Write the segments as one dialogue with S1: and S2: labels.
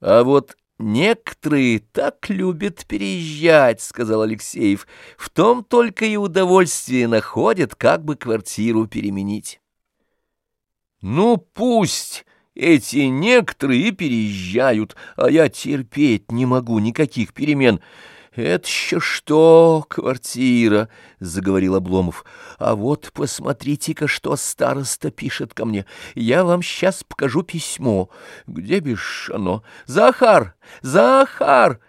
S1: — А вот некоторые так любят переезжать, — сказал Алексеев. — В том только и удовольствие находят, как бы квартиру переменить. — Ну, пусть эти некоторые переезжают, а я терпеть не могу никаких перемен. «Это еще что, квартира?» — заговорил Обломов. «А вот посмотрите-ка, что староста пишет ко мне. Я вам сейчас покажу письмо. Где бишь оно? Захар! Захар!»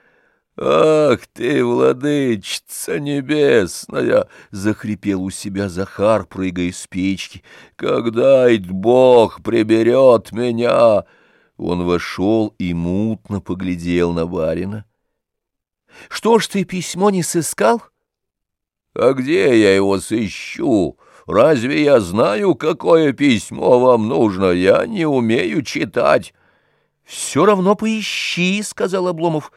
S1: «Ах ты, владычица небесная!» — захрипел у себя Захар, прыгая с печки. «Когда ит Бог приберет меня!» Он вошел и мутно поглядел на барина. Что ж ты письмо не сыскал? А где я его сыщу? Разве я знаю, какое письмо вам нужно? Я не умею читать. Все равно поищи, — сказал Обломов.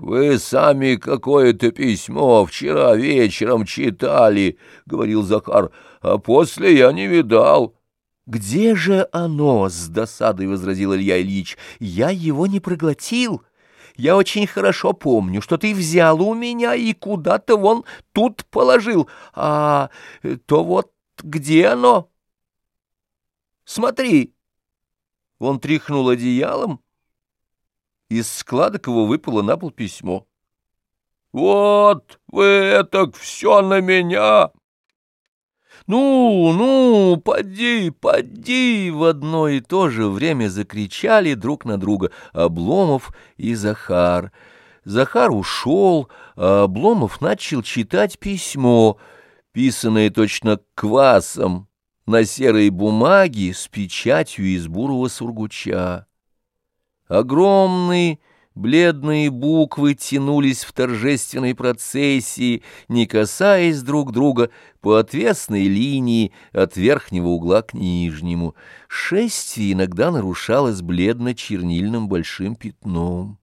S1: «Вы сами какое-то письмо вчера вечером читали, — говорил Захар, — а после я не видал». «Где же оно?» — с досадой возразил Илья Ильич. «Я его не проглотил». Я очень хорошо помню, что ты взял у меня и куда-то вон тут положил. А то вот где оно? Смотри. Он тряхнул одеялом. Из складок его выпало на пол письмо. «Вот вы это все на меня!» «Ну, ну, поди, поди!» В одно и то же время закричали друг на друга Обломов и Захар. Захар ушел, а Обломов начал читать письмо, писанное точно квасом, на серой бумаге с печатью из бурого сургуча. Огромный Бледные буквы тянулись в торжественной процессии, не касаясь друг друга, по отвесной линии от верхнего угла к нижнему. Шествие иногда нарушалось бледно-чернильным большим пятном.